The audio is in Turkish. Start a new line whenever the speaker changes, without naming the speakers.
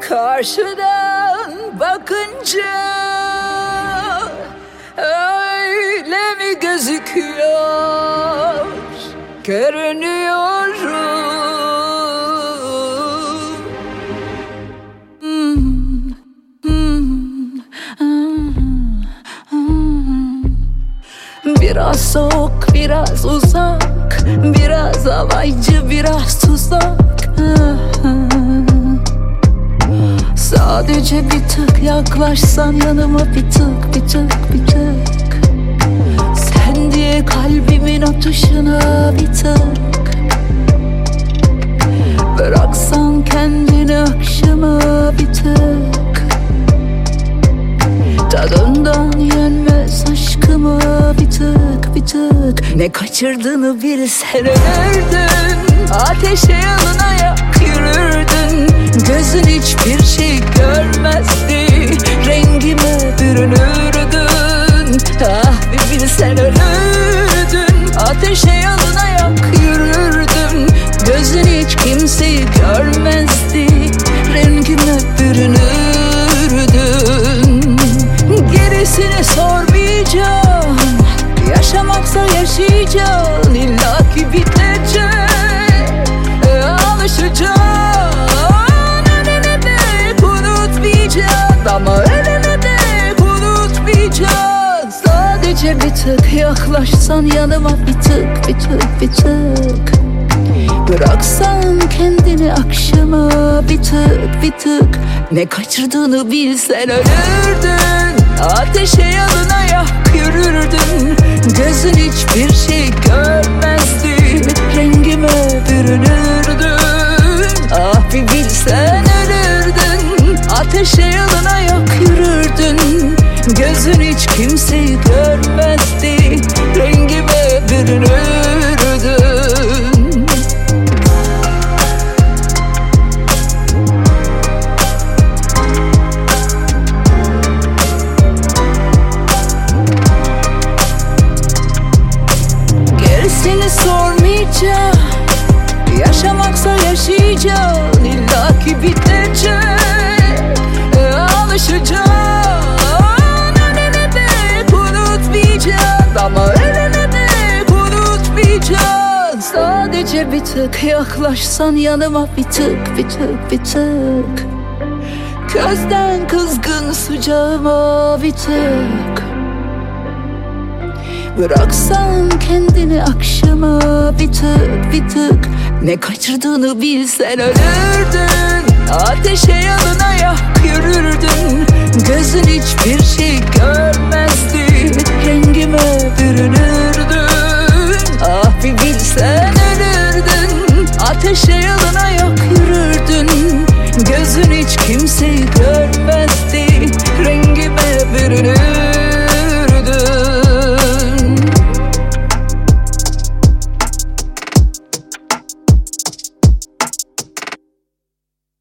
Karşıdan bakınca öyle mi gözüküyor? Görünüyorum. Biraz soğuk, biraz uzak Biraz alaycı, biraz tuzak Sadece bir tık yaklaşsan yanıma bir tık, bir tık, bir tık. Sen diye kalbimin atışına bir tık. Bıraksan kendini akşama bir tık. Tadından yenmez aşkıma bir tık bir tık. Ne kaçırdığını bilsen ölürdün Ateşe yalına yak Bilsen ölürdün. Ateşe yalına yak yürürdün. Gözün hiç kimseyi görmezdi. Rengime bürünürdün Gerisini sormayacağım. Yaşamaksa yaşayacağım. İlla ki bitecek. E, Alışacağım. Ölene dek unutmayacağız Ama Sadece bir tık yaklaşsan yanıma bir tık bir tık bir tık. Bıraksan kendini akşama bir tık bir tık. Ne kaçırdığını bilsen ölürdün. Ateşe yanına yak yürürdün. Gözün hiçbir şey görmezdi. Rengime bürünürdün Ah bir bilsen ölürdün. Ateşe yanına yak yürürdün. Gözün hiç kimseyi görmezdi yaşayacağım İlla ki bitecek e, Alışacağım. Ölene dek unutmayacağız Ama ölene dek unutmayacağız Sadece bir tık yaklaşsan yanıma bir tık bir tık bir tık. Közden kızgın sıcağıma bir tık Bıraksan kendini akşama bir tık bir tık. Ne kaçırdığını bilsen ölürdün. Ateşe yanına yak yürürdün. Gözün hiçbir şey